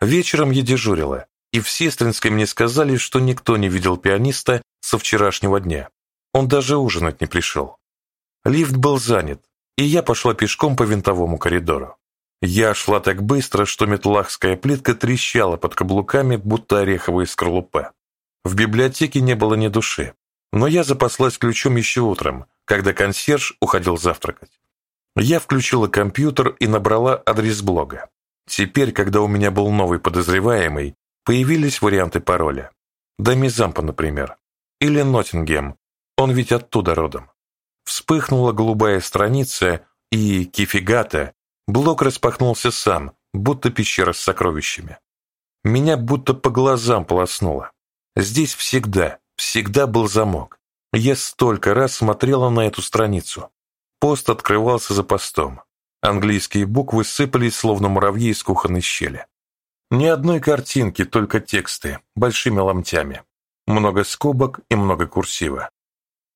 Вечером я дежурила, и в Сестринской мне сказали, что никто не видел пианиста со вчерашнего дня. Он даже ужинать не пришел. Лифт был занят, и я пошла пешком по винтовому коридору. Я шла так быстро, что метлахская плитка трещала под каблуками, будто ореховые скорлупа. В библиотеке не было ни души, но я запаслась ключом еще утром, когда консьерж уходил завтракать. Я включила компьютер и набрала адрес блога. Теперь, когда у меня был новый подозреваемый, появились варианты пароля. Дамизампа, например. Или Ноттингем. Он ведь оттуда родом. Вспыхнула голубая страница, и, кифигата, блок распахнулся сам, будто пещера с сокровищами. Меня будто по глазам полоснуло. Здесь всегда, всегда был замок. Я столько раз смотрела на эту страницу. Пост открывался за постом. Английские буквы сыпались, словно муравьи из кухонной щели. Ни одной картинки, только тексты, большими ломтями. Много скобок и много курсива.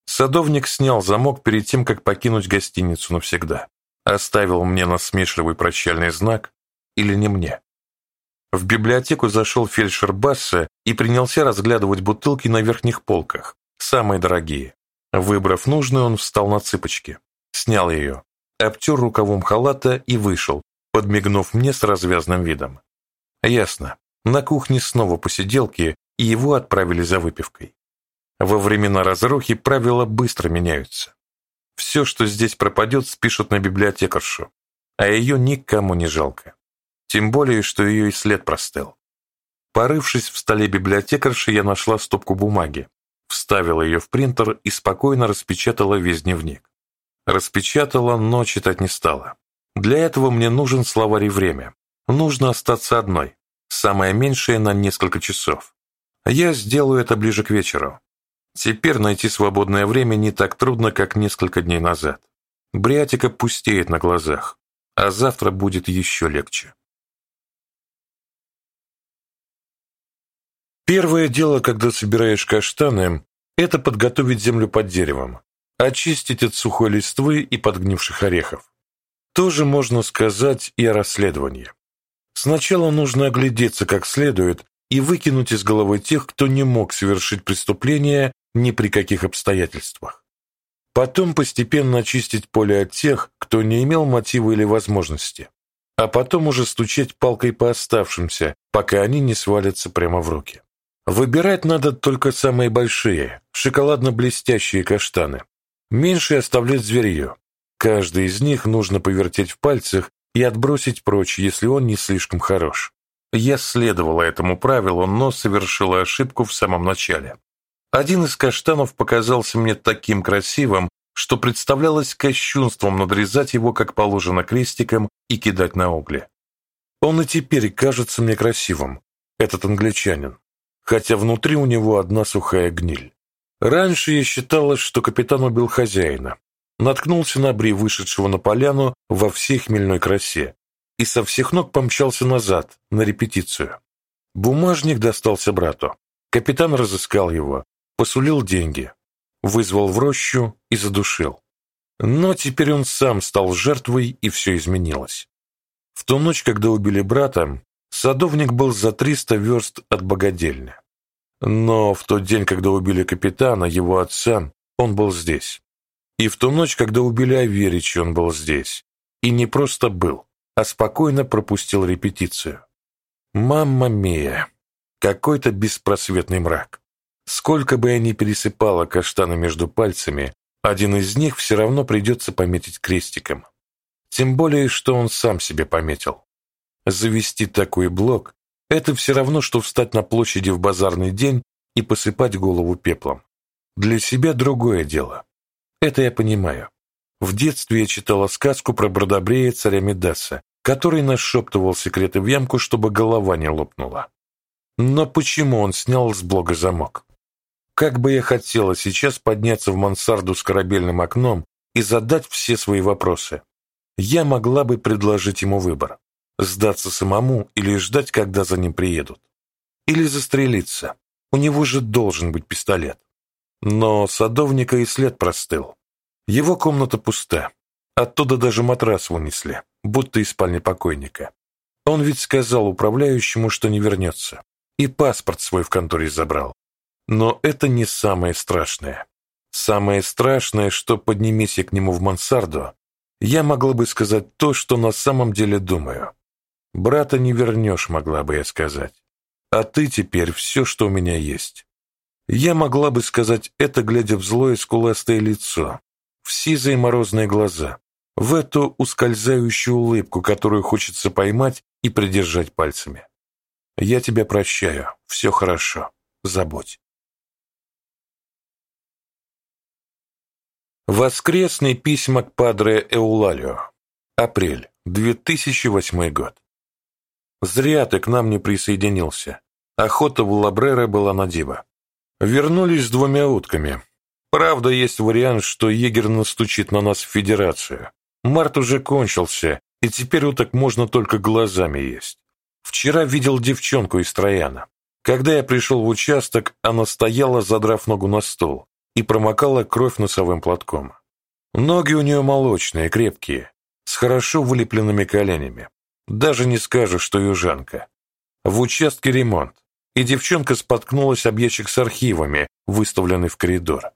Садовник снял замок перед тем, как покинуть гостиницу навсегда. Оставил мне насмешливый прощальный знак или не мне. В библиотеку зашел фельдшер Басса и принялся разглядывать бутылки на верхних полках, самые дорогие. Выбрав нужную, он встал на цыпочки, снял ее, обтер рукавом халата и вышел, подмигнув мне с развязным видом. Ясно, на кухне снова посиделки, и его отправили за выпивкой. Во времена разрухи правила быстро меняются. Все, что здесь пропадет, спишут на библиотекаршу, а ее никому не жалко. Тем более, что ее и след простыл. Порывшись в столе библиотекарши, я нашла стопку бумаги, вставила ее в принтер и спокойно распечатала весь дневник. Распечатала, но читать не стала. Для этого мне нужен словарь и время. Нужно остаться одной, самое меньшее на несколько часов. Я сделаю это ближе к вечеру. Теперь найти свободное время не так трудно, как несколько дней назад. Бриатика пустеет на глазах, а завтра будет еще легче. Первое дело, когда собираешь каштаны, это подготовить землю под деревом, очистить от сухой листвы и подгнивших орехов. Тоже можно сказать и о расследовании. Сначала нужно оглядеться как следует и выкинуть из головы тех, кто не мог совершить преступление ни при каких обстоятельствах. Потом постепенно очистить поле от тех, кто не имел мотива или возможности, а потом уже стучать палкой по оставшимся, пока они не свалятся прямо в руки. Выбирать надо только самые большие, шоколадно-блестящие каштаны. Меньшие оставлять зверье. Каждый из них нужно повертеть в пальцах и отбросить прочь, если он не слишком хорош. Я следовала этому правилу, но совершила ошибку в самом начале. Один из каштанов показался мне таким красивым, что представлялось кощунством надрезать его, как положено, крестиком и кидать на угли. Он и теперь кажется мне красивым, этот англичанин хотя внутри у него одна сухая гниль. Раньше я считала, что капитан убил хозяина, наткнулся на Бри, вышедшего на поляну во всей хмельной красе, и со всех ног помчался назад, на репетицию. Бумажник достался брату. Капитан разыскал его, посулил деньги, вызвал в рощу и задушил. Но теперь он сам стал жертвой, и все изменилось. В ту ночь, когда убили брата, Садовник был за 300 верст от богадельни. Но в тот день, когда убили капитана, его отца, он был здесь. И в ту ночь, когда убили Аверича, он был здесь. И не просто был, а спокойно пропустил репетицию. Мамма мия! Какой-то беспросветный мрак. Сколько бы я ни пересыпала каштаны между пальцами, один из них все равно придется пометить крестиком. Тем более, что он сам себе пометил. Завести такой блок – это все равно, что встать на площади в базарный день и посыпать голову пеплом. Для себя другое дело. Это я понимаю. В детстве я читала сказку про Бродобрея царя Медаса, который нашептывал секреты в ямку, чтобы голова не лопнула. Но почему он снял с блога замок? Как бы я хотела сейчас подняться в мансарду с корабельным окном и задать все свои вопросы. Я могла бы предложить ему выбор. Сдаться самому или ждать, когда за ним приедут. Или застрелиться. У него же должен быть пистолет. Но садовника и след простыл. Его комната пуста. Оттуда даже матрас вынесли, будто из спальни покойника. Он ведь сказал управляющему, что не вернется. И паспорт свой в конторе забрал. Но это не самое страшное. Самое страшное, что поднимись я к нему в мансарду, я могла бы сказать то, что на самом деле думаю. Брата не вернешь, могла бы я сказать. А ты теперь все, что у меня есть. Я могла бы сказать это, глядя в злое скуластое лицо, в сизые морозные глаза, в эту ускользающую улыбку, которую хочется поймать и придержать пальцами. Я тебя прощаю, все хорошо, забудь. Воскресные письма к Падре Эулалио. Апрель, 2008 год. Зря ты к нам не присоединился. Охота в Лабрера была на диво. Вернулись с двумя утками. Правда, есть вариант, что егерь настучит на нас в Федерацию. Март уже кончился, и теперь уток можно только глазами есть. Вчера видел девчонку из Трояна. Когда я пришел в участок, она стояла, задрав ногу на стол, и промокала кровь носовым платком. Ноги у нее молочные, крепкие, с хорошо вылепленными коленями. Даже не скажешь, что южанка. В участке ремонт и девчонка споткнулась об ящик с архивами, выставленный в коридор.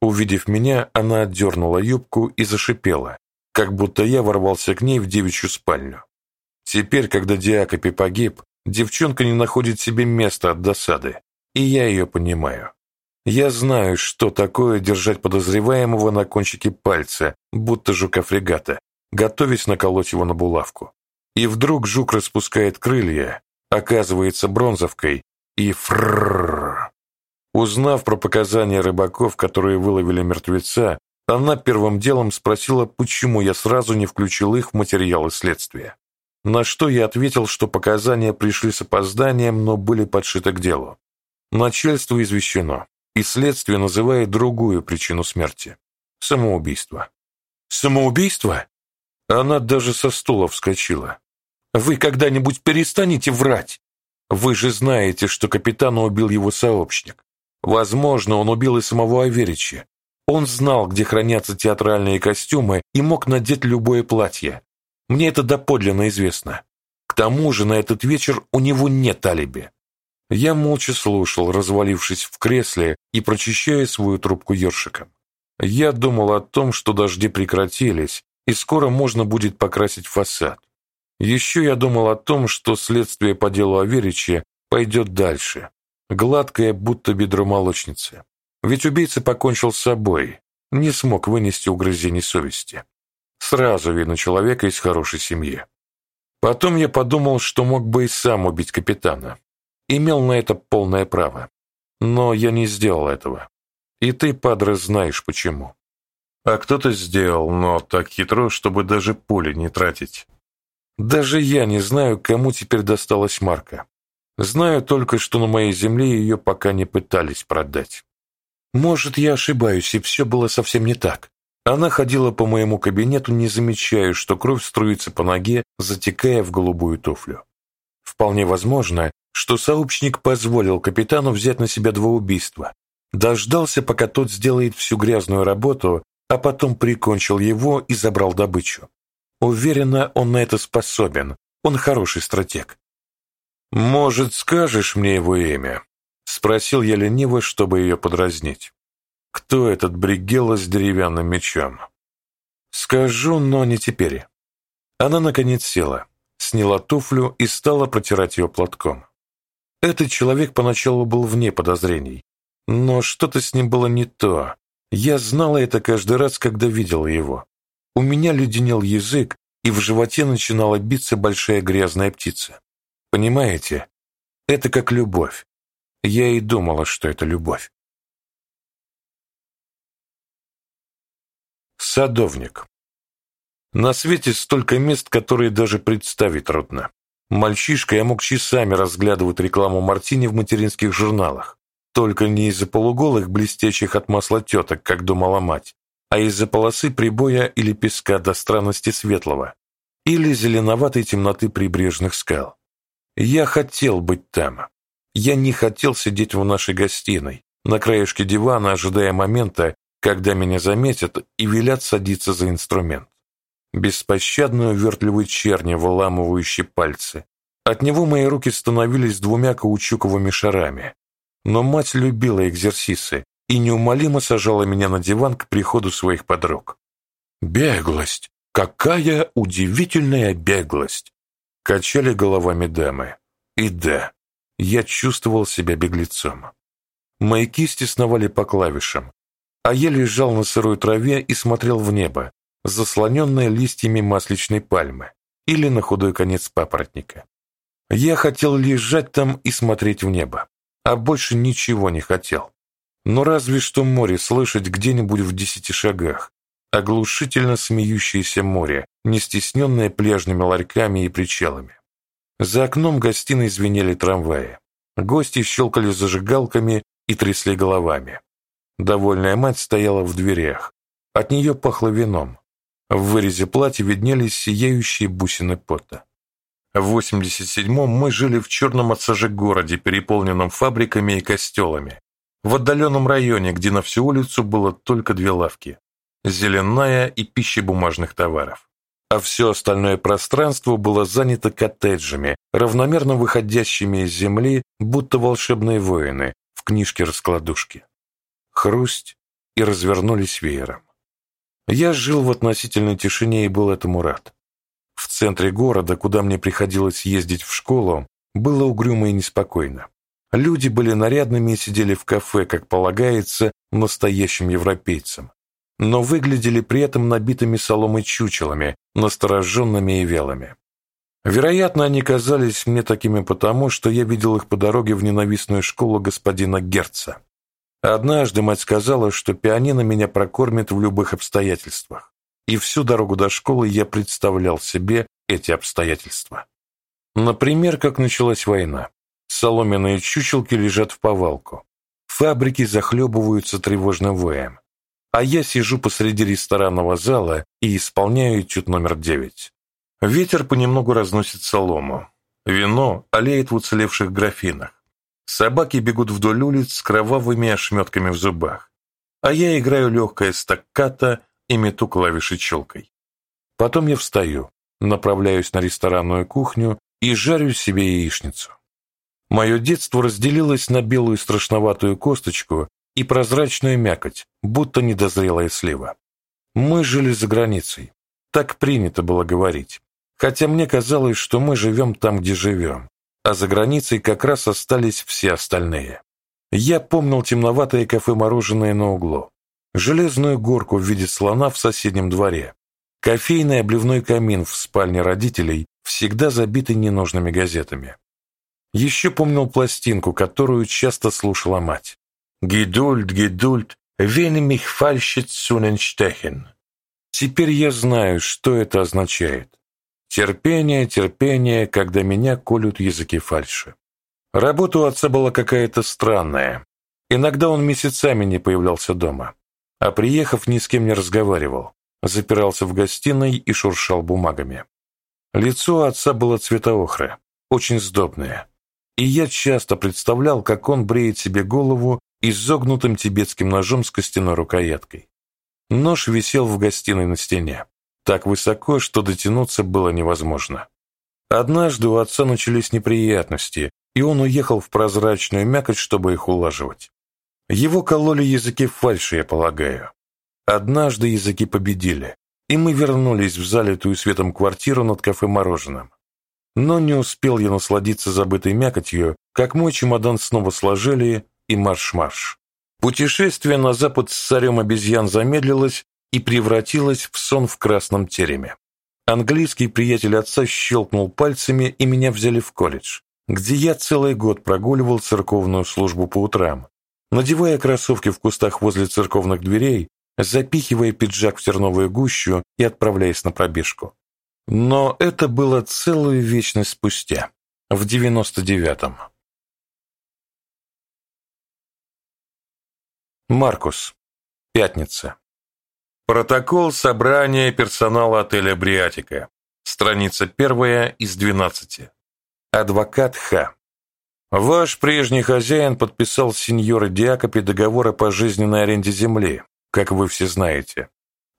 Увидев меня, она отдернула юбку и зашипела, как будто я ворвался к ней в девичью спальню. Теперь, когда Диакопи погиб, девчонка не находит себе места от досады, и я ее понимаю. Я знаю, что такое держать подозреваемого на кончике пальца, будто жука-фрегата, готовясь наколоть его на булавку. И вдруг жук распускает крылья, оказывается бронзовкой и фррррр. Узнав про показания рыбаков, которые выловили мертвеца, она первым делом спросила, почему я сразу не включил их в материалы следствия. На что я ответил, что показания пришли с опозданием, но были подшиты к делу. Начальство извещено, и следствие называет другую причину смерти – самоубийство. Самоубийство? Она даже со стула вскочила. Вы когда-нибудь перестанете врать? Вы же знаете, что капитана убил его сообщник. Возможно, он убил и самого Аверича. Он знал, где хранятся театральные костюмы и мог надеть любое платье. Мне это доподлинно известно. К тому же на этот вечер у него нет алиби. Я молча слушал, развалившись в кресле и прочищая свою трубку ёршиком. Я думал о том, что дожди прекратились, и скоро можно будет покрасить фасад. Еще я думал о том, что следствие по делу Аверича пойдет дальше. Гладкое, будто бедро молочницы. Ведь убийца покончил с собой, не смог вынести угрызений совести. Сразу видно человека из хорошей семьи. Потом я подумал, что мог бы и сам убить капитана. Имел на это полное право. Но я не сделал этого. И ты, падре, знаешь почему. А кто-то сделал, но так хитро, чтобы даже пули не тратить. Даже я не знаю, кому теперь досталась марка. Знаю только, что на моей земле ее пока не пытались продать. Может, я ошибаюсь, и все было совсем не так. Она ходила по моему кабинету, не замечая, что кровь струится по ноге, затекая в голубую туфлю. Вполне возможно, что сообщник позволил капитану взять на себя два убийства, дождался, пока тот сделает всю грязную работу, а потом прикончил его и забрал добычу. Уверена, он на это способен. Он хороший стратег. «Может, скажешь мне его имя?» Спросил я лениво, чтобы ее подразнить. «Кто этот Бригелла с деревянным мечом?» «Скажу, но не теперь». Она, наконец, села, сняла туфлю и стала протирать ее платком. Этот человек поначалу был вне подозрений, но что-то с ним было не то. Я знала это каждый раз, когда видела его. У меня леденел язык, и в животе начинала биться большая грязная птица. Понимаете? Это как любовь. Я и думала, что это любовь. Садовник. На свете столько мест, которые даже представить трудно. Мальчишка я мог часами разглядывать рекламу Мартини в материнских журналах. Только не из-за полуголых, блестящих от масла теток, как думала мать, а из-за полосы прибоя или песка до странности светлого, или зеленоватой темноты прибрежных скал. Я хотел быть там. Я не хотел сидеть в нашей гостиной, на краешке дивана, ожидая момента, когда меня заметят и велят садиться за инструмент. беспощадную вертливой черни, выламывающей пальцы. От него мои руки становились двумя каучуковыми шарами. Но мать любила экзерсисы и неумолимо сажала меня на диван к приходу своих подруг. «Беглость! Какая удивительная беглость!» Качали головами дамы. И да, я чувствовал себя беглецом. Мои кисти сновали по клавишам, а я лежал на сырой траве и смотрел в небо, заслоненное листьями масличной пальмы или на худой конец папоротника. Я хотел лежать там и смотреть в небо, а больше ничего не хотел. Но разве что море слышать где-нибудь в десяти шагах, оглушительно смеющееся море, не стесненное пляжными ларьками и причалами. За окном гостиной звенели трамваи. Гости щелкали зажигалками и трясли головами. Довольная мать стояла в дверях. От нее пахло вином. В вырезе платья виднелись сияющие бусины пота. В 87-м мы жили в черном от сажи городе, переполненном фабриками и костелами. В отдаленном районе, где на всю улицу было только две лавки – зеленая и пища бумажных товаров. А все остальное пространство было занято коттеджами, равномерно выходящими из земли, будто волшебные воины в книжке-раскладушке. Хрусть и развернулись веером. Я жил в относительной тишине и был этому рад. В центре города, куда мне приходилось ездить в школу, было угрюмо и неспокойно. Люди были нарядными и сидели в кафе, как полагается, настоящим европейцам, но выглядели при этом набитыми соломой чучелами, настороженными и вялыми. Вероятно, они казались мне такими потому, что я видел их по дороге в ненавистную школу господина Герца. Однажды мать сказала, что пианино меня прокормит в любых обстоятельствах и всю дорогу до школы я представлял себе эти обстоятельства. Например, как началась война. Соломенные чучелки лежат в повалку. Фабрики захлебываются тревожным воем. А я сижу посреди ресторанного зала и исполняю этюд номер девять. Ветер понемногу разносит солому. Вино олеет в уцелевших графинах. Собаки бегут вдоль улиц с кровавыми ошметками в зубах. А я играю легкое стаккато и мету клавиши челкой. Потом я встаю, направляюсь на ресторанную кухню и жарю себе яичницу. Мое детство разделилось на белую страшноватую косточку и прозрачную мякоть, будто недозрелая слива. Мы жили за границей. Так принято было говорить. Хотя мне казалось, что мы живем там, где живем, а за границей как раз остались все остальные. Я помнил темноватое кафе-мороженое на углу, железную горку в виде слона в соседнем дворе, кофейный обливной камин в спальне родителей, всегда забитый ненужными газетами. Еще помнил пластинку, которую часто слушала мать. «Гедульт, Гедульт, wenn mich falschet Sonnenstechen». Теперь я знаю, что это означает. Терпение, терпение, когда меня колют языки фальши. Работа у отца была какая-то странная. Иногда он месяцами не появлялся дома а приехав, ни с кем не разговаривал, запирался в гостиной и шуршал бумагами. Лицо отца было цвета охры, очень сдобное, и я часто представлял, как он бреет себе голову изогнутым тибетским ножом с костяной рукояткой. Нож висел в гостиной на стене, так высоко, что дотянуться было невозможно. Однажды у отца начались неприятности, и он уехал в прозрачную мякоть, чтобы их улаживать. Его кололи языки фальши, я полагаю. Однажды языки победили, и мы вернулись в залитую светом квартиру над кафе-мороженым. Но не успел я насладиться забытой мякотью, как мой чемодан снова сложили, и марш-марш. Путешествие на запад с царем обезьян замедлилось и превратилось в сон в красном тереме. Английский приятель отца щелкнул пальцами, и меня взяли в колледж, где я целый год прогуливал церковную службу по утрам, надевая кроссовки в кустах возле церковных дверей, запихивая пиджак в терновую гущу и отправляясь на пробежку. Но это было целую вечность спустя, в девяносто девятом. Маркус. Пятница. Протокол собрания персонала отеля «Бриатика». Страница первая из двенадцати. Адвокат Х. Ваш прежний хозяин подписал с сеньорой Диакопи договор о пожизненной аренде земли, как вы все знаете.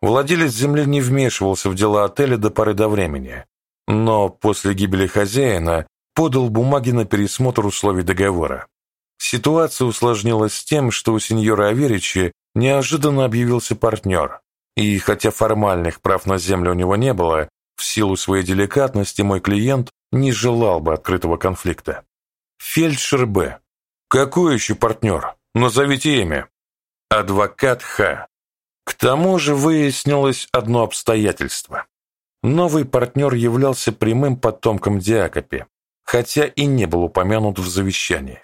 Владелец земли не вмешивался в дела отеля до поры до времени, но после гибели хозяина подал бумаги на пересмотр условий договора. Ситуация усложнилась тем, что у сеньора Аверичи неожиданно объявился партнер, и хотя формальных прав на землю у него не было, в силу своей деликатности мой клиент не желал бы открытого конфликта. Фельдшер Б. Какой еще партнер? Назовите имя. Адвокат Х. К тому же выяснилось одно обстоятельство. Новый партнер являлся прямым потомком Диакопи, хотя и не был упомянут в завещании.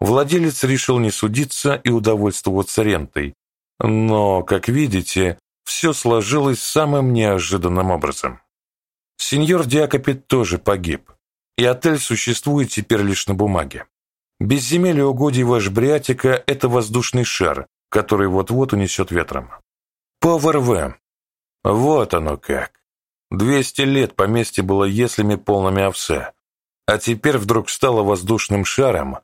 Владелец решил не судиться и удовольствоваться рентой, но, как видите, все сложилось самым неожиданным образом. Сеньор Диакопи тоже погиб, и отель существует теперь лишь на бумаге. Безземелье угодий ваш Бриатика – это воздушный шар, который вот-вот унесет ветром. Повар В. Вот оно как. Двести лет поместье было еслями полными овса, а теперь вдруг стало воздушным шаром.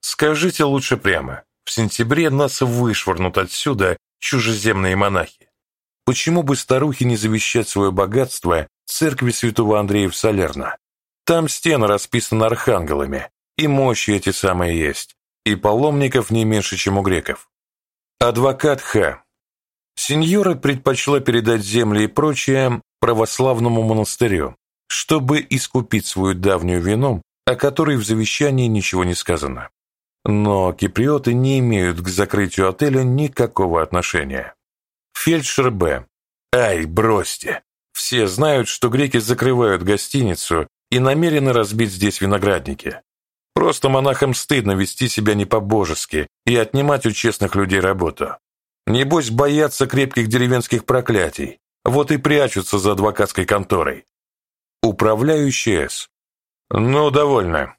Скажите лучше прямо, в сентябре нас вышвырнут отсюда чужеземные монахи. Почему бы старухе не завещать свое богатство церкви святого Андрея в Салерно? Там стены расписаны архангелами, и мощи эти самые есть, и паломников не меньше, чем у греков. Адвокат Х. Сеньора предпочла передать земли и прочее православному монастырю, чтобы искупить свою давнюю вину, о которой в завещании ничего не сказано. Но киприоты не имеют к закрытию отеля никакого отношения. Фельдшер Б. Ай, бросьте. Все знают, что греки закрывают гостиницу и намерены разбить здесь виноградники. Просто монахам стыдно вести себя не по-божески и отнимать у честных людей работу. Небось, боятся крепких деревенских проклятий, вот и прячутся за адвокатской конторой. Управляющий С. Ну, довольно.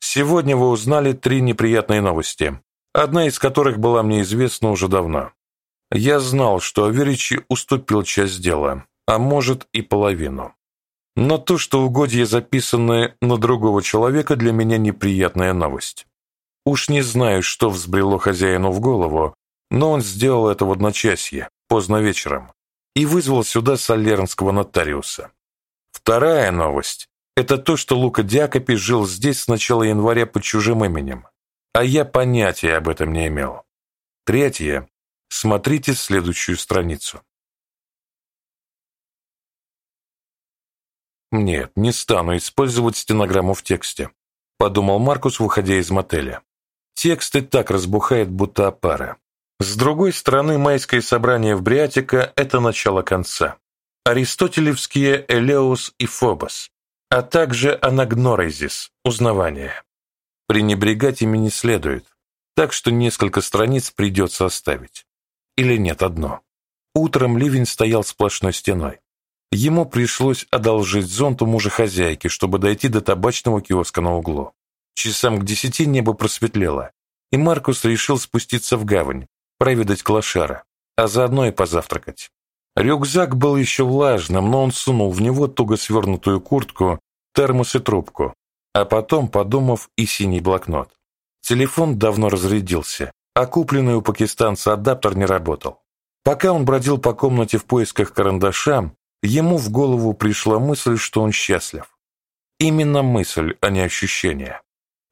Сегодня вы узнали три неприятные новости, одна из которых была мне известна уже давно. Я знал, что Аверичи уступил часть дела, а может и половину. Но то, что угодья записаны на другого человека, для меня неприятная новость. Уж не знаю, что взбрело хозяину в голову, но он сделал это в одночасье, поздно вечером, и вызвал сюда солернского нотариуса. Вторая новость – это то, что Лука Диакопи жил здесь с начала января под чужим именем, а я понятия об этом не имел. Третье – смотрите следующую страницу. «Нет, не стану использовать стенограмму в тексте», – подумал Маркус, выходя из мотеля. «Текст и так разбухает, будто опара. С другой стороны, майское собрание в Бриатика – это начало конца. Аристотелевские Элеус и Фобос, а также Анагнорезис – узнавание. Пренебрегать ими не следует, так что несколько страниц придется оставить. Или нет, одно. Утром ливень стоял сплошной стеной. Ему пришлось одолжить зонт у мужа хозяйки, чтобы дойти до табачного киоска на углу. Часам к десяти небо просветлело, и Маркус решил спуститься в гавань, проведать клошара, а заодно и позавтракать. Рюкзак был еще влажным, но он сунул в него туго свернутую куртку, термос и трубку, а потом, подумав, и синий блокнот. Телефон давно разрядился, а купленный у пакистанца адаптер не работал. Пока он бродил по комнате в поисках карандаша, ему в голову пришла мысль, что он счастлив. Именно мысль, а не ощущение.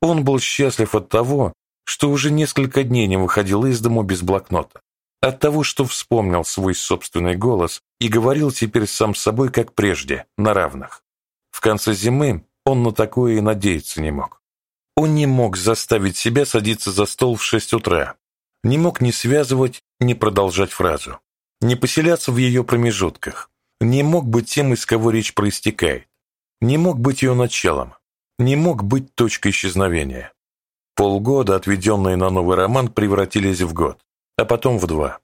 Он был счастлив от того, что уже несколько дней не выходил из дому без блокнота. От того, что вспомнил свой собственный голос и говорил теперь сам с собой, как прежде, на равных. В конце зимы он на такое и надеяться не мог. Он не мог заставить себя садиться за стол в шесть утра, не мог ни связывать, ни продолжать фразу, не поселяться в ее промежутках, не мог быть тем, из кого речь проистекает, не мог быть ее началом, не мог быть точкой исчезновения. Полгода, отведенные на новый роман, превратились в год, а потом в два.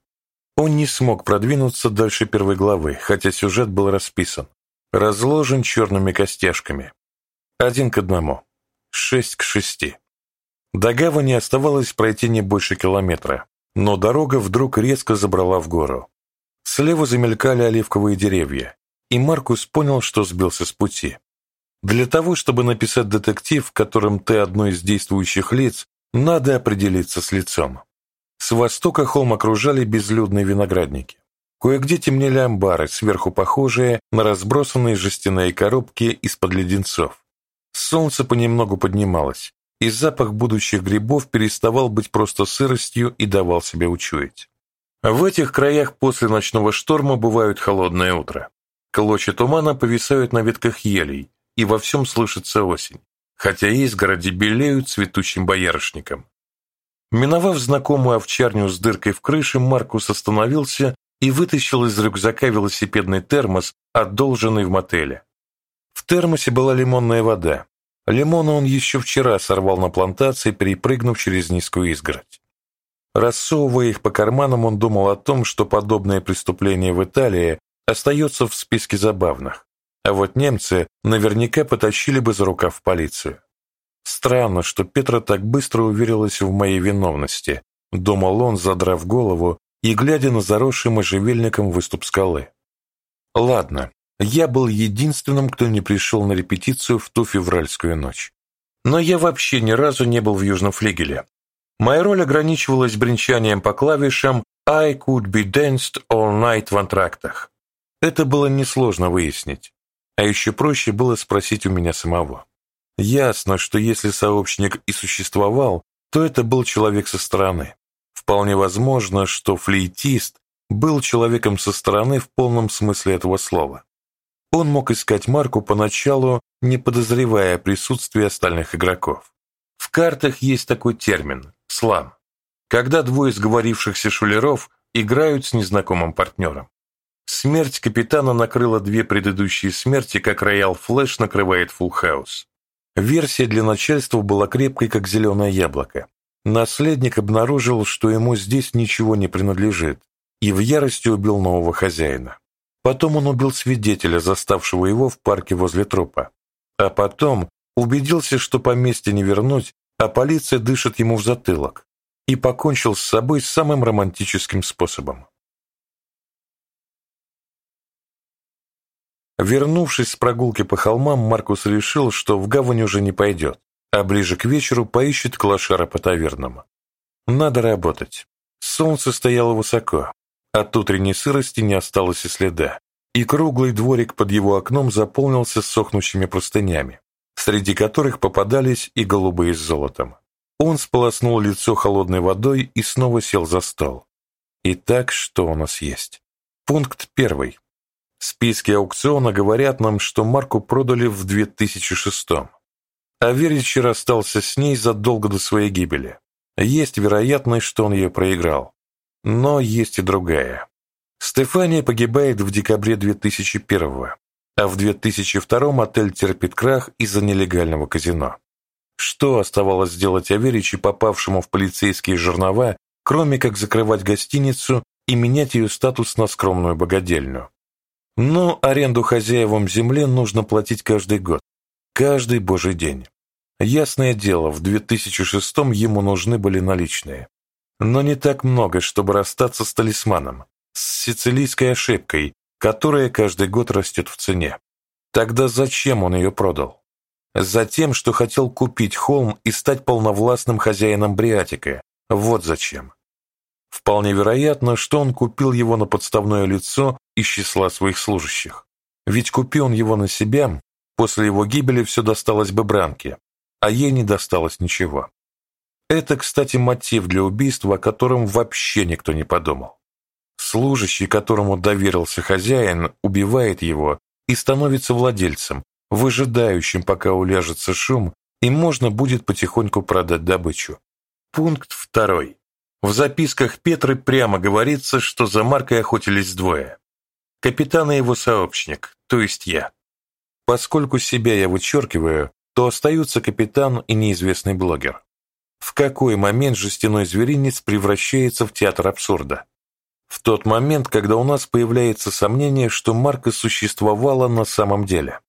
Он не смог продвинуться дальше первой главы, хотя сюжет был расписан, разложен черными костяшками. Один к одному, шесть к шести. До гавани оставалось пройти не больше километра, но дорога вдруг резко забрала в гору. Слева замелькали оливковые деревья, и Маркус понял, что сбился с пути. Для того, чтобы написать детектив, в котором ты одно из действующих лиц, надо определиться с лицом. С востока холм окружали безлюдные виноградники. Кое-где темнели амбары, сверху похожие на разбросанные жестяные коробки из-под леденцов. Солнце понемногу поднималось, и запах будущих грибов переставал быть просто сыростью и давал себя учуять. В этих краях после ночного шторма бывают холодное утро. Клочья тумана повисают на ветках елей, и во всем слышится осень, хотя изгороди белеют цветущим боярышником. Миновав знакомую овчарню с дыркой в крыше, Маркус остановился и вытащил из рюкзака велосипедный термос, одолженный в мотеле. В термосе была лимонная вода. Лимона он еще вчера сорвал на плантации, перепрыгнув через низкую изгородь. Рассовывая их по карманам, он думал о том, что подобное преступление в Италии остается в списке забавных, а вот немцы наверняка потащили бы за рукав полицию. Странно, что Петра так быстро уверилась в моей виновности, думал он, задрав голову и глядя на заросший можжевельником выступ скалы. Ладно, я был единственным, кто не пришел на репетицию в ту февральскую ночь. Но я вообще ни разу не был в Южном флигеле. Моя роль ограничивалась бренчанием по клавишам «I could be danced all night» в антрактах. Это было несложно выяснить. А еще проще было спросить у меня самого. Ясно, что если сообщник и существовал, то это был человек со стороны. Вполне возможно, что флейтист был человеком со стороны в полном смысле этого слова. Он мог искать Марку поначалу, не подозревая о присутствии остальных игроков. В картах есть такой термин – слам, когда двое сговорившихся шулеров играют с незнакомым партнером. Смерть капитана накрыла две предыдущие смерти, как роял флэш накрывает фулл хаус. Версия для начальства была крепкой, как зеленое яблоко. Наследник обнаружил, что ему здесь ничего не принадлежит, и в ярости убил нового хозяина. Потом он убил свидетеля, заставшего его в парке возле трупа. А потом убедился, что поместье не вернуть, а полиция дышит ему в затылок, и покончил с собой самым романтическим способом. Вернувшись с прогулки по холмам, Маркус решил, что в гавань уже не пойдет а ближе к вечеру поищет клашара по тавернам. Надо работать. Солнце стояло высоко, от утренней сырости не осталось и следа, и круглый дворик под его окном заполнился сохнущими простынями, среди которых попадались и голубые с золотом. Он сполоснул лицо холодной водой и снова сел за стол. Итак, что у нас есть? Пункт первый. Списки аукциона говорят нам, что марку продали в 2006 -м. Аверич расстался с ней задолго до своей гибели. Есть вероятность, что он ее проиграл. Но есть и другая. Стефания погибает в декабре 2001 а в 2002 отель терпит крах из-за нелегального казино. Что оставалось сделать Аверичу, попавшему в полицейские жернова, кроме как закрывать гостиницу и менять ее статус на скромную богадельню? Но аренду хозяевам земли нужно платить каждый год, Каждый божий день. Ясное дело, в 2006-м ему нужны были наличные. Но не так много, чтобы расстаться с талисманом, с сицилийской ошибкой, которая каждый год растет в цене. Тогда зачем он ее продал? Затем, что хотел купить холм и стать полновластным хозяином Бриатика. Вот зачем. Вполне вероятно, что он купил его на подставное лицо из числа своих служащих. Ведь купил он его на себя, После его гибели все досталось бы Бранке, а ей не досталось ничего. Это, кстати, мотив для убийства, о котором вообще никто не подумал. Служащий, которому доверился хозяин, убивает его и становится владельцем, выжидающим, пока уляжется шум, и можно будет потихоньку продать добычу. Пункт второй. В записках Петры прямо говорится, что за Маркой охотились двое. Капитан и его сообщник, то есть я. Поскольку себя я вычеркиваю, то остаются капитан и неизвестный блогер. В какой момент жестяной зверинец превращается в театр абсурда? В тот момент, когда у нас появляется сомнение, что марка существовала на самом деле.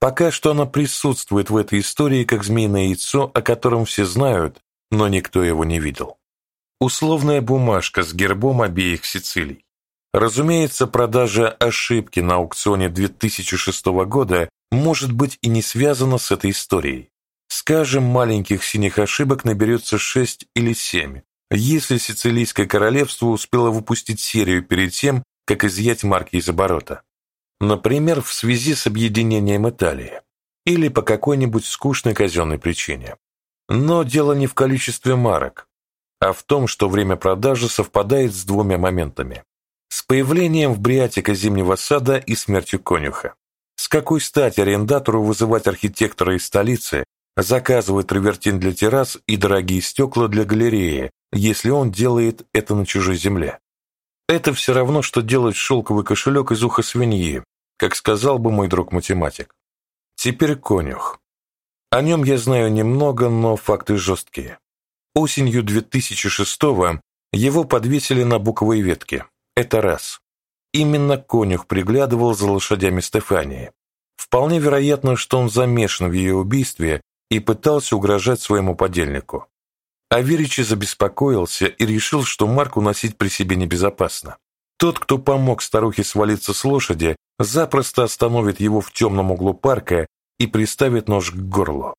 Пока что она присутствует в этой истории как змеиное яйцо, о котором все знают, но никто его не видел. Условная бумажка с гербом обеих Сицилий. Разумеется, продажа ошибки на аукционе 2006 года может быть и не связана с этой историей. Скажем, маленьких синих ошибок наберется 6 или 7, если Сицилийское королевство успело выпустить серию перед тем, как изъять марки из оборота. Например, в связи с объединением Италии или по какой-нибудь скучной казенной причине. Но дело не в количестве марок, а в том, что время продажи совпадает с двумя моментами. С появлением в Бриатика зимнего сада и смертью конюха. С какой стати арендатору вызывать архитектора из столицы, заказывать травертин для террас и дорогие стекла для галереи, если он делает это на чужой земле? Это все равно, что делать шелковый кошелек из уха свиньи, как сказал бы мой друг-математик. Теперь конюх. О нем я знаю немного, но факты жесткие. Осенью 2006-го его подвесили на буковой ветке. Это раз. Именно конюх приглядывал за лошадями Стефании. Вполне вероятно, что он замешан в ее убийстве и пытался угрожать своему подельнику. Аверичи забеспокоился и решил, что Марку носить при себе небезопасно. Тот, кто помог старухе свалиться с лошади, запросто остановит его в темном углу парка и приставит нож к горлу.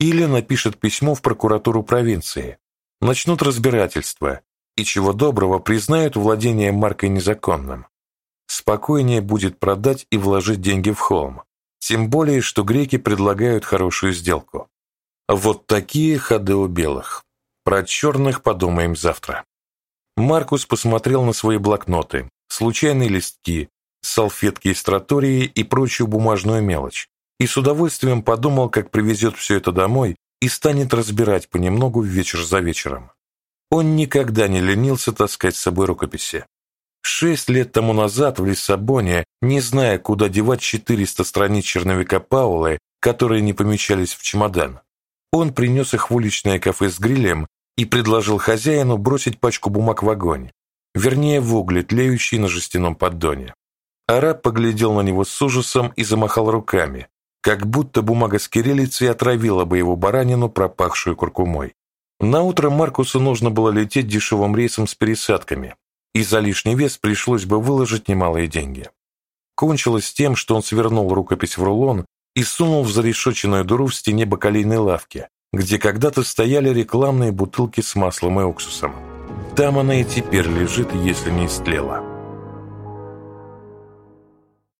Или напишет письмо в прокуратуру провинции. Начнут разбирательство, и чего доброго признают владение маркой незаконным. Спокойнее будет продать и вложить деньги в холм, тем более, что греки предлагают хорошую сделку. Вот такие ходы у белых. Про черных подумаем завтра. Маркус посмотрел на свои блокноты, случайные листки, салфетки из тротории и прочую бумажную мелочь, и с удовольствием подумал, как привезет все это домой и станет разбирать понемногу вечер за вечером. Он никогда не ленился таскать с собой рукописи. Шесть лет тому назад в Лиссабоне, не зная, куда девать 400 страниц черновика Паулы, которые не помещались в чемодан, он принес их в уличное кафе с грилем и предложил хозяину бросить пачку бумаг в огонь, вернее в угли, тлеющие на жестяном поддоне. Араб поглядел на него с ужасом и замахал руками, как будто бумага с кириллицей отравила бы его баранину, пропахшую куркумой. Наутро Маркусу нужно было лететь дешевым рейсом с пересадками, и за лишний вес пришлось бы выложить немалые деньги. Кончилось тем, что он свернул рукопись в рулон и сунул в зарешоченную дыру в стене бакалейной лавки, где когда-то стояли рекламные бутылки с маслом и уксусом. Там она и теперь лежит, если не истлела.